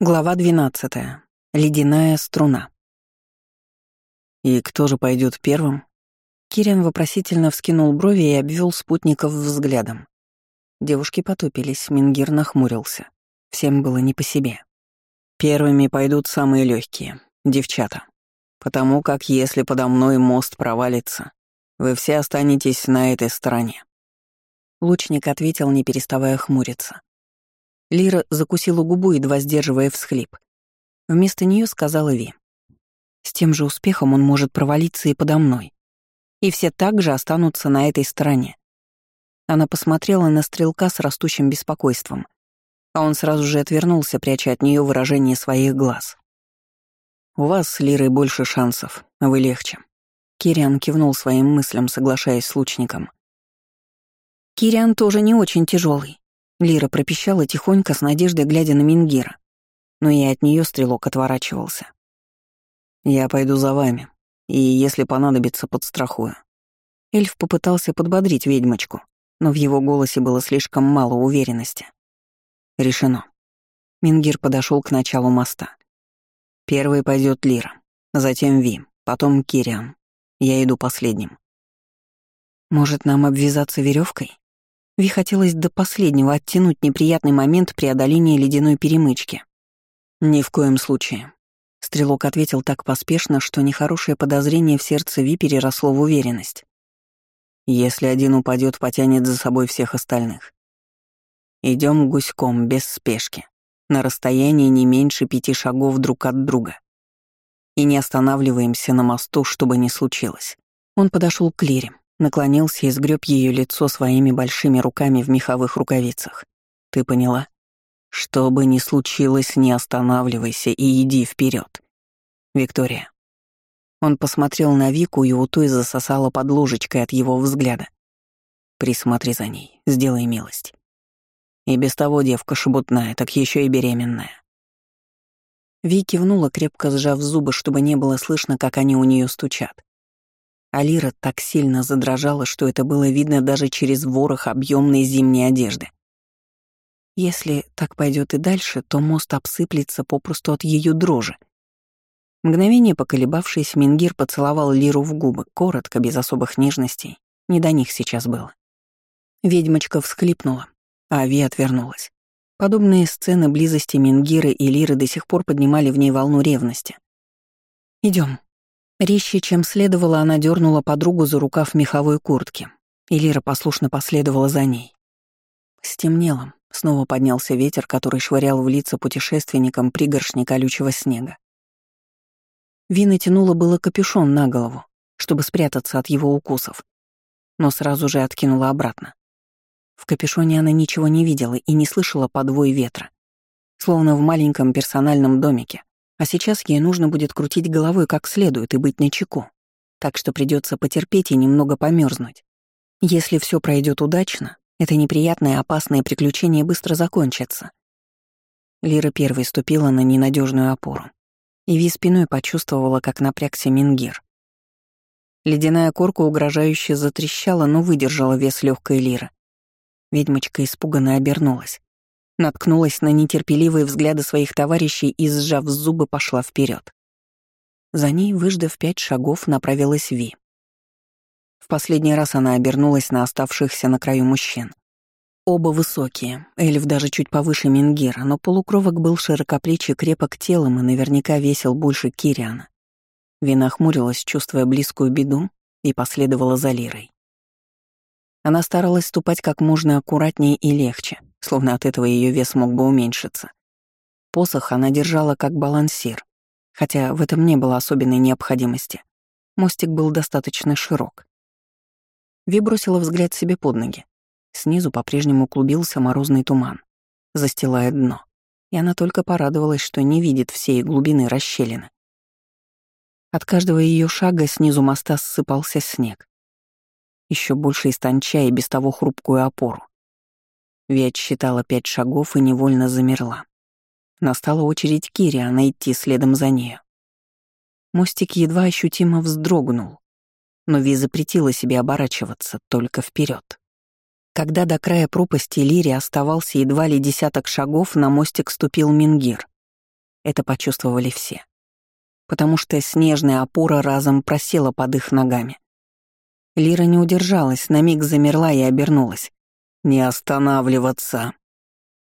Глава 12. Ледяная струна. «И кто же пойдет первым?» Кирин вопросительно вскинул брови и обвел спутников взглядом. Девушки потупились, Мингир нахмурился. Всем было не по себе. «Первыми пойдут самые легкие, девчата. Потому как если подо мной мост провалится, вы все останетесь на этой стороне». Лучник ответил, не переставая хмуриться. Лира закусила губу, едва сдерживая всхлип. Вместо нее сказала Ви. «С тем же успехом он может провалиться и подо мной. И все также останутся на этой стороне». Она посмотрела на стрелка с растущим беспокойством, а он сразу же отвернулся, пряча от нее выражение своих глаз. «У вас с Лирой больше шансов, вы легче». Кириан кивнул своим мыслям, соглашаясь с лучником. «Кириан тоже не очень тяжелый, Лира пропищала тихонько с надеждой, глядя на Мингира. Но и от нее стрелок отворачивался. «Я пойду за вами, и, если понадобится, подстрахую». Эльф попытался подбодрить ведьмочку, но в его голосе было слишком мало уверенности. «Решено». Мингир подошел к началу моста. Первый пойдет Лира, затем Ви, потом Кириан. Я иду последним. «Может, нам обвязаться веревкой? Ви хотелось до последнего оттянуть неприятный момент преодоления ледяной перемычки. «Ни в коем случае». Стрелок ответил так поспешно, что нехорошее подозрение в сердце Ви переросло в уверенность. «Если один упадет, потянет за собой всех остальных. Идем гуськом, без спешки, на расстоянии не меньше пяти шагов друг от друга. И не останавливаемся на мосту, чтобы не случилось». Он подошел к Лире, наклонился и сгреб ее лицо своими большими руками в меховых рукавицах. «Ты поняла? Что бы ни случилось, не останавливайся и иди вперед, Виктория». Он посмотрел на Вику, и у той засосала под ложечкой от его взгляда. «Присмотри за ней, сделай милость. И без того девка шебутная, так еще и беременная». Ви кивнула, крепко сжав зубы, чтобы не было слышно, как они у нее стучат. Алира так сильно задрожала, что это было видно даже через ворох объемной зимней одежды. Если так пойдет и дальше, то мост обсыплется попросту от ее дрожи. Мгновение поколебавшись, Мингир поцеловал Лиру в губы, коротко, без особых нежностей. Не до них сейчас было. Ведьмочка всхлипнула, а Ави отвернулась. Подобные сцены близости Мингиры и Лиры до сих пор поднимали в ней волну ревности. Идем, Резче, чем следовало, она дернула подругу за рукав меховой куртки, и Лира послушно последовала за ней. Стемнело, снова поднялся ветер, который швырял в лица путешественникам пригоршни колючего снега. Вина тянула было капюшон на голову, чтобы спрятаться от его укусов, но сразу же откинула обратно. В капюшоне она ничего не видела и не слышала подвой ветра, словно в маленьком персональном домике, а сейчас ей нужно будет крутить головой как следует и быть начеку. Так что придется потерпеть и немного померзнуть. Если все пройдет удачно, это неприятное опасное приключение быстро закончится. Лира первой ступила на ненадежную опору. И Ви спиной почувствовала, как напрягся Мингир. Ледяная корка угрожающе затрещала, но выдержала вес легкой лиры. Ведьмочка испуганно обернулась наткнулась на нетерпеливые взгляды своих товарищей и, сжав зубы, пошла вперед. За ней, выждав пять шагов, направилась Ви. В последний раз она обернулась на оставшихся на краю мужчин. Оба высокие, эльф даже чуть повыше Мингира, но полукровок был широкоплечий, крепок телом и наверняка весил больше Кириана. Вина хмурилась, чувствуя близкую беду, и последовала за Лирой. Она старалась ступать как можно аккуратнее и легче, словно от этого ее вес мог бы уменьшиться. Посох она держала как балансир, хотя в этом не было особенной необходимости. Мостик был достаточно широк. Ви бросила взгляд себе под ноги. Снизу по-прежнему клубился морозный туман, застилая дно, и она только порадовалась, что не видит всей глубины расщелины. От каждого ее шага снизу моста ссыпался снег, еще больше истончая без того хрупкую опору. Ви отсчитала пять шагов и невольно замерла. Настала очередь Кириана идти следом за нею. Мостик едва ощутимо вздрогнул, но Ви запретила себе оборачиваться только вперед. Когда до края пропасти Лири оставался едва ли десяток шагов, на мостик ступил Мингир. Это почувствовали все. Потому что снежная опора разом просела под их ногами. Лира не удержалась, на миг замерла и обернулась. «Не останавливаться!»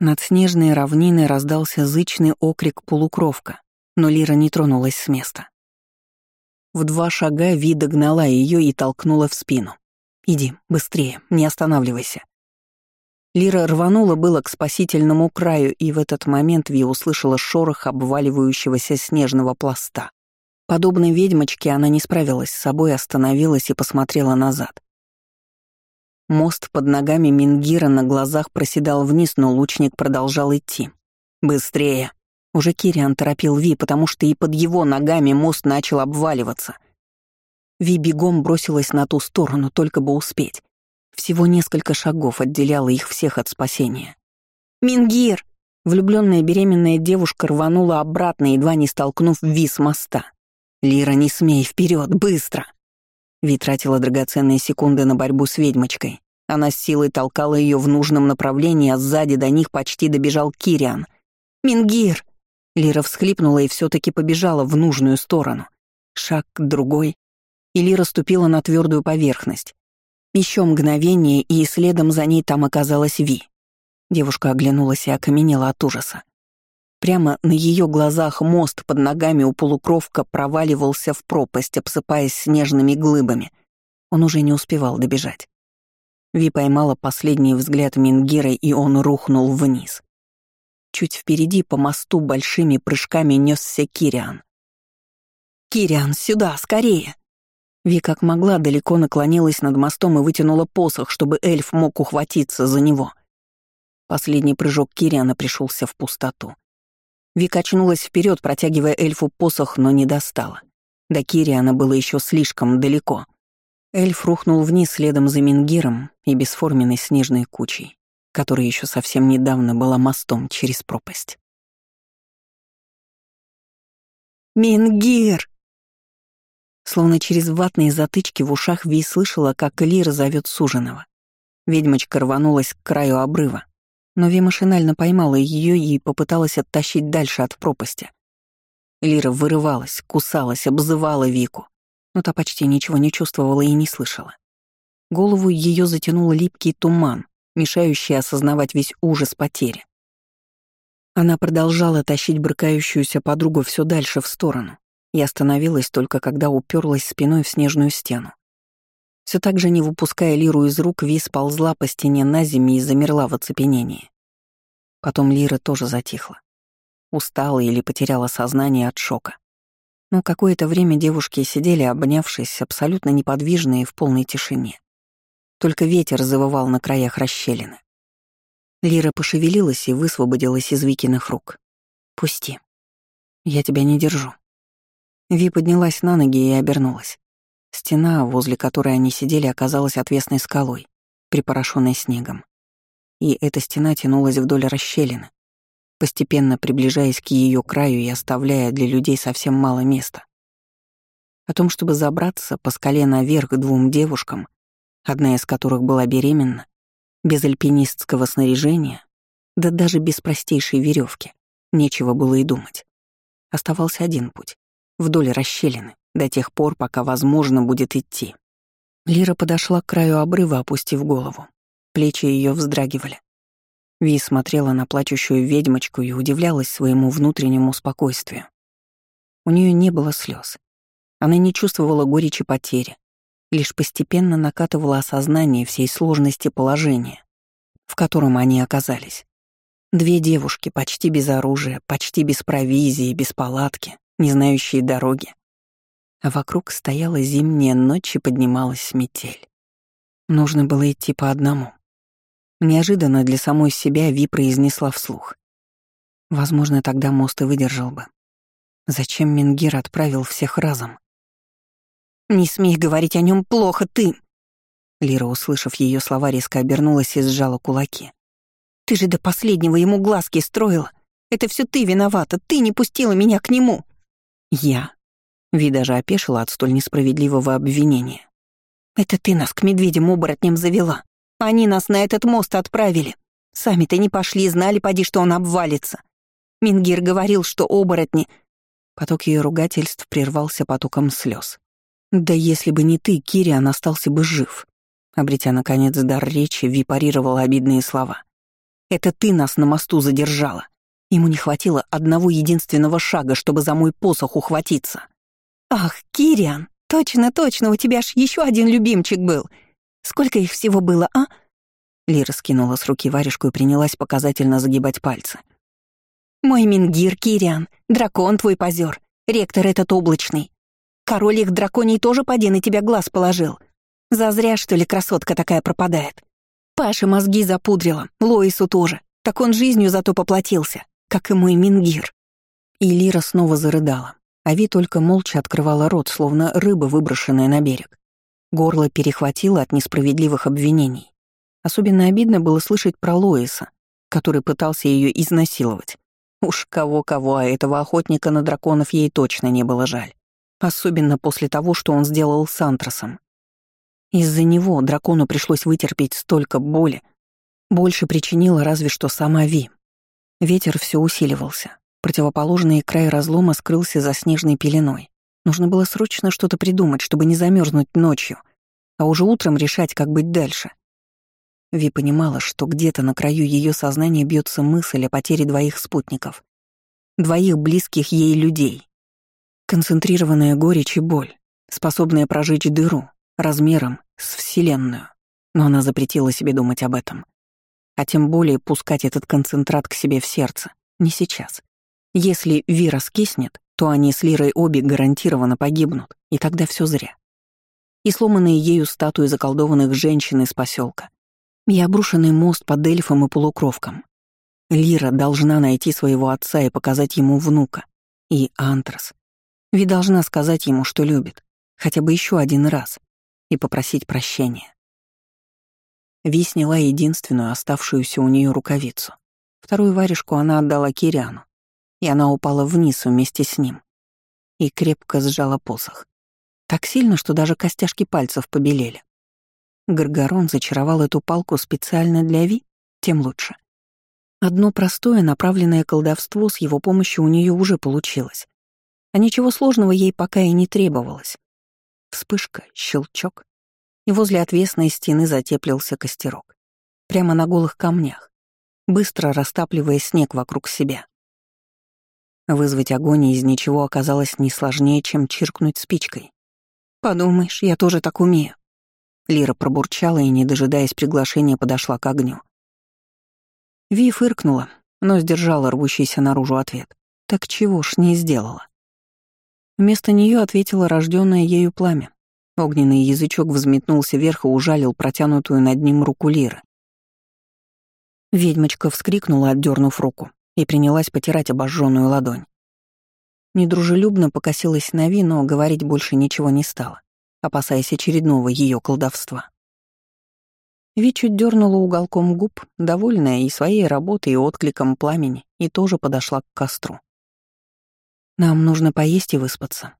Над снежной равниной раздался зычный окрик полукровка, но Лира не тронулась с места. В два шага Ви догнала ее и толкнула в спину. «Иди, быстрее, не останавливайся». Лира рванула было к спасительному краю, и в этот момент Ви услышала шорох обваливающегося снежного пласта. Подобно ведьмочке она не справилась с собой, остановилась и посмотрела назад. Мост под ногами Мингира на глазах проседал вниз, но лучник продолжал идти. «Быстрее!» Уже Кириан торопил Ви, потому что и под его ногами мост начал обваливаться. Ви бегом бросилась на ту сторону, только бы успеть. Всего несколько шагов отделяло их всех от спасения. «Мингир!» Влюбленная беременная девушка рванула обратно, едва не столкнув Ви с моста. «Лира, не смей, вперед, быстро!» Ви тратила драгоценные секунды на борьбу с ведьмочкой. Она с силой толкала ее в нужном направлении, а сзади до них почти добежал Кириан. «Мингир!» Лира всхлипнула и все таки побежала в нужную сторону. Шаг, другой. И Лира ступила на твердую поверхность. Еще мгновение, и следом за ней там оказалась Ви. Девушка оглянулась и окаменела от ужаса. Прямо на ее глазах мост под ногами у полукровка проваливался в пропасть, обсыпаясь снежными глыбами. Он уже не успевал добежать. Ви поймала последний взгляд Мингира, и он рухнул вниз. Чуть впереди по мосту большими прыжками несся Кириан. «Кириан, сюда, скорее!» Ви как могла далеко наклонилась над мостом и вытянула посох, чтобы эльф мог ухватиться за него. Последний прыжок Кириана пришелся в пустоту. Ви качнулась вперед, протягивая эльфу посох, но не достала. До Кириана было еще слишком далеко. Эльф рухнул вниз следом за Мингиром и бесформенной снежной кучей, которая еще совсем недавно была мостом через пропасть. «Мингир!» Словно через ватные затычки в ушах Ви слышала, как Лира зовет суженого. Ведьмочка рванулась к краю обрыва, но Ви машинально поймала ее и попыталась оттащить дальше от пропасти. Лира вырывалась, кусалась, обзывала Вику, но та почти ничего не чувствовала и не слышала. Голову ее затянул липкий туман, мешающий осознавать весь ужас потери. Она продолжала тащить брыкающуюся подругу все дальше в сторону, и остановилась только когда уперлась спиной в снежную стену. Все так же не выпуская Лиру из рук, Ви сползла по стене на землю и замерла в оцепенении. Потом Лира тоже затихла. Устала или потеряла сознание от шока. Но какое-то время девушки сидели, обнявшись, абсолютно неподвижные в полной тишине. Только ветер завывал на краях расщелины. Лира пошевелилась и высвободилась из Викиных рук. «Пусти. Я тебя не держу», Ви поднялась на ноги и обернулась. Стена, возле которой они сидели, оказалась отвесной скалой, припорошенной снегом. И эта стена тянулась вдоль расщелины, постепенно приближаясь к ее краю и оставляя для людей совсем мало места. О том, чтобы забраться по скале наверх двум девушкам, одна из которых была беременна, без альпинистского снаряжения, да даже без простейшей веревки, нечего было и думать. Оставался один путь вдоль расщелины, до тех пор, пока возможно будет идти. Лира подошла к краю обрыва, опустив голову. Плечи ее вздрагивали. Ви смотрела на плачущую ведьмочку и удивлялась своему внутреннему спокойствию. У нее не было слез. Она не чувствовала горечи потери, лишь постепенно накатывала осознание всей сложности положения, в котором они оказались. Две девушки, почти без оружия, почти без провизии, без палатки, не знающие дороги. А вокруг стояла зимняя ночь и поднималась метель. Нужно было идти по одному. Неожиданно для самой себя Ви произнесла вслух. Возможно, тогда мост и выдержал бы. Зачем Мингир отправил всех разом? «Не смей говорить о нем плохо, ты!» Лира, услышав ее слова, резко обернулась и сжала кулаки. «Ты же до последнего ему глазки строила. Это все ты виновата, ты не пустила меня к нему!» Я. Ви даже опешила от столь несправедливого обвинения. «Это ты нас к медведям-оборотням завела. Они нас на этот мост отправили. Сами-то не пошли, знали, поди, что он обвалится. Мингир говорил, что оборотни...» Поток ее ругательств прервался потоком слез. «Да если бы не ты, Кириан остался бы жив». Обретя, наконец, дар речи, Ви парировала обидные слова. «Это ты нас на мосту задержала. Ему не хватило одного единственного шага, чтобы за мой посох ухватиться». «Ах, Кириан, точно, точно, у тебя ж еще один любимчик был. Сколько их всего было, а?» Лира скинула с руки варежку и принялась показательно загибать пальцы. «Мой Мингир, Кириан, дракон твой позер, ректор этот облачный. Король их драконий тоже поди на тебя глаз положил. Зазря, что ли, красотка такая пропадает. Паша мозги запудрила, Лоису тоже. Так он жизнью зато поплатился, как и мой Мингир». И Лира снова зарыдала, а Ви только молча открывала рот, словно рыба, выброшенная на берег. Горло перехватило от несправедливых обвинений. Особенно обидно было слышать про Лоиса, который пытался ее изнасиловать. Уж кого-кого, а этого охотника на драконов ей точно не было жаль. Особенно после того, что он сделал с Антрасом. Из-за него дракону пришлось вытерпеть столько боли. Больше причинила разве что сама Ви. Ветер все усиливался. Противоположный край разлома скрылся за снежной пеленой. Нужно было срочно что-то придумать, чтобы не замерзнуть ночью, а уже утром решать, как быть дальше. Ви понимала, что где-то на краю ее сознания бьется мысль о потере двоих спутников. Двоих близких ей людей. Концентрированная горечь и боль, способная прожечь дыру, размером с Вселенную. Но она запретила себе думать об этом. А тем более пускать этот концентрат к себе в сердце. Не сейчас. Если Ви раскиснет, то они с Лирой обе гарантированно погибнут, и тогда все зря. И сломанные ею статуи заколдованных женщин из поселка, и обрушенный мост под эльфом и полукровком. Лира должна найти своего отца и показать ему внука. И Антрас. Ведь должна сказать ему, что любит. Хотя бы еще один раз. И попросить прощения. Ви сняла единственную оставшуюся у нее рукавицу. Вторую варежку она отдала Кириану, и она упала вниз вместе с ним. И крепко сжала посох. Так сильно, что даже костяшки пальцев побелели. Гаргарон зачаровал эту палку специально для Ви, тем лучше. Одно простое направленное колдовство с его помощью у нее уже получилось. А ничего сложного ей пока и не требовалось. Вспышка, щелчок, и возле отвесной стены затеплился костерок. Прямо на голых камнях, быстро растапливая снег вокруг себя. Вызвать огонь из ничего оказалось не сложнее, чем чиркнуть спичкой. «Подумаешь, я тоже так умею», Лира пробурчала и, не дожидаясь приглашения, подошла к огню. Ви фыркнула, но сдержала рвущийся наружу ответ. Так чего ж не сделала? Вместо нее ответила рожденное ею пламя. Огненный язычок взметнулся вверх и ужалил протянутую над ним руку Лиры. Ведьмочка вскрикнула, отдернув руку, и принялась потирать обожженную ладонь. Недружелюбно покосилась на Ви, но говорить больше ничего не стала опасаясь очередного ее колдовства. Ви чуть дернула уголком губ, довольная и своей работой, и откликом пламени, и тоже подошла к костру. «Нам нужно поесть и выспаться».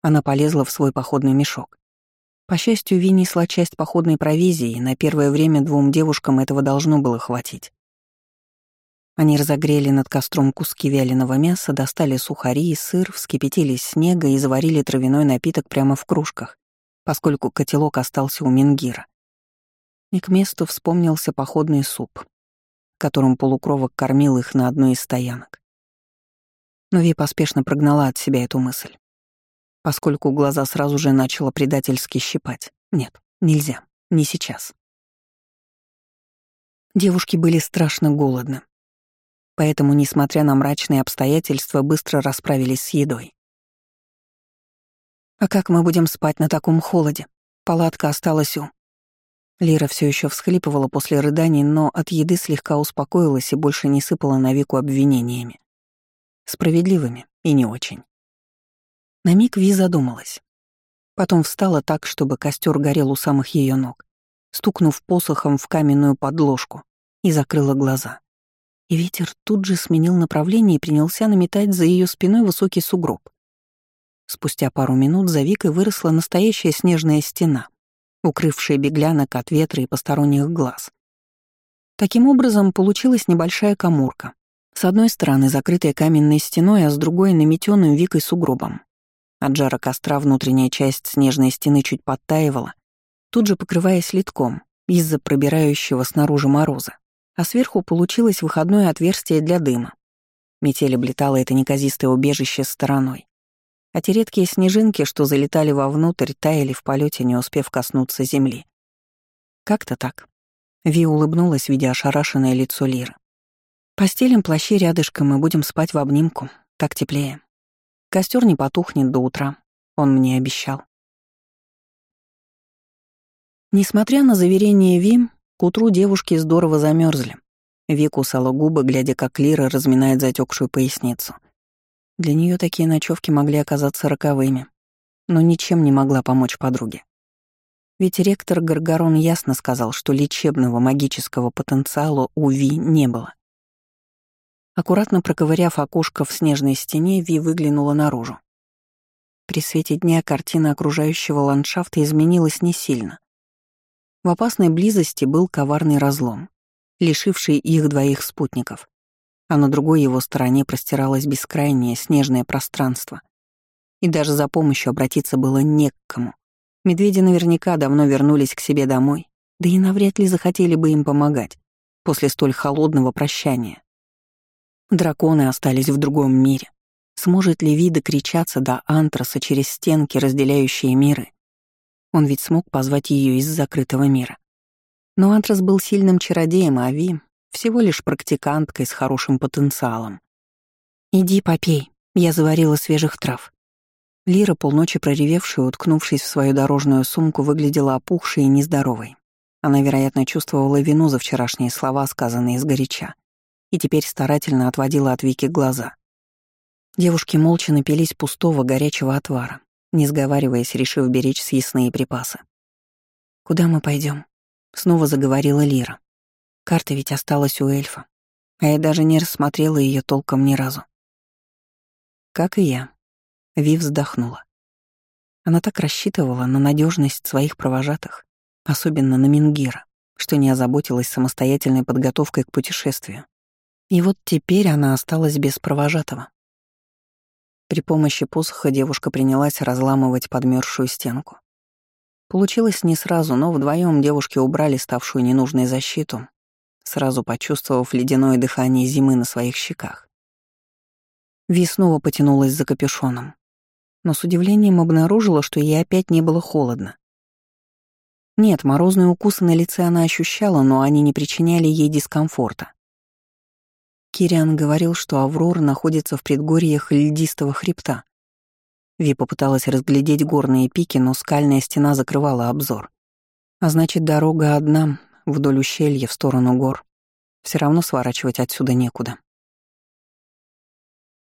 Она полезла в свой походный мешок. По счастью, Ви несла часть походной провизии, и на первое время двум девушкам этого должно было хватить. Они разогрели над костром куски вяленого мяса, достали сухари и сыр, вскипятили снега и заварили травяной напиток прямо в кружках, поскольку котелок остался у Мингира. И к месту вспомнился походный суп, которым полукровок кормил их на одной из стоянок. Но Ви поспешно прогнала от себя эту мысль, поскольку глаза сразу же начала предательски щипать. Нет, нельзя, не сейчас. Девушки были страшно голодны, поэтому, несмотря на мрачные обстоятельства, быстро расправились с едой. «А как мы будем спать на таком холоде? Палатка осталась у...» Лира все еще всхлипывала после рыданий, но от еды слегка успокоилась и больше не сыпала на Вику обвинениями. Справедливыми и не очень. На миг Ви задумалась. Потом встала так, чтобы костер горел у самых ее ног, стукнув посохом в каменную подложку, и закрыла глаза. И ветер тут же сменил направление и принялся наметать за ее спиной высокий сугроб. Спустя пару минут за Викой выросла настоящая снежная стена, укрывшая беглянок от ветра и посторонних глаз. Таким образом, получилась небольшая коморка С одной стороны закрытая каменной стеной, а с другой — наметенным Викой сугробом. От жара костра внутренняя часть снежной стены чуть подтаивала, тут же покрываясь литком из-за пробирающего снаружи мороза, а сверху получилось выходное отверстие для дыма. Метель облетала это неказистое убежище стороной. А те редкие снежинки, что залетали вовнутрь, таяли в полете, не успев коснуться земли. Как-то так. Ви улыбнулась, видя ошарашенное лицо Лиры. «Постелим плащи рядышком и будем спать в обнимку. Так теплее. Костер не потухнет до утра. Он мне обещал». Несмотря на заверение Ви, к утру девушки здорово замерзли. Ви кусала губы, глядя, как Лира разминает затекшую поясницу. Для нее такие ночевки могли оказаться роковыми, но ничем не могла помочь подруге. Ведь ректор Гаргарон ясно сказал, что лечебного магического потенциала у Ви не было. Аккуратно проковыряв окошко в снежной стене, Ви выглянула наружу. При свете дня картина окружающего ландшафта изменилась не сильно. В опасной близости был коварный разлом лишивший их двоих спутников, а на другой его стороне простиралось бескрайнее снежное пространство. И даже за помощью обратиться было не к кому. Медведи наверняка давно вернулись к себе домой, да и навряд ли захотели бы им помогать после столь холодного прощания. Драконы остались в другом мире. Сможет ли Вида кричаться до Антраса через стенки, разделяющие миры? Он ведь смог позвать ее из закрытого мира. Но Антрас был сильным чародеем, а Ви — всего лишь практиканткой с хорошим потенциалом. «Иди попей, я заварила свежих трав». Лира, полночи проревевшая, уткнувшись в свою дорожную сумку, выглядела опухшей и нездоровой. Она, вероятно, чувствовала вину за вчерашние слова, сказанные сгоряча, и теперь старательно отводила от Вики глаза. Девушки молча напились пустого горячего отвара, не сговариваясь, решив беречь съестные припасы. «Куда мы пойдем? Снова заговорила Лира. Карта ведь осталась у эльфа, а я даже не рассмотрела ее толком ни разу. Как и я. Ви вздохнула. Она так рассчитывала на надежность своих провожатых, особенно на Мингира, что не озаботилась самостоятельной подготовкой к путешествию. И вот теперь она осталась без провожатого. При помощи посоха девушка принялась разламывать подмерзшую стенку. Получилось не сразу, но вдвоем девушки убрали ставшую ненужной защиту, сразу почувствовав ледяное дыхание зимы на своих щеках. Ви снова потянулась за капюшоном, но с удивлением обнаружила, что ей опять не было холодно. Нет, морозные укусы на лице она ощущала, но они не причиняли ей дискомфорта. Кириан говорил, что Аврора находится в предгорьях льдистого хребта, Ви попыталась разглядеть горные пики, но скальная стена закрывала обзор. А значит, дорога одна, вдоль ущелья, в сторону гор. Все равно сворачивать отсюда некуда.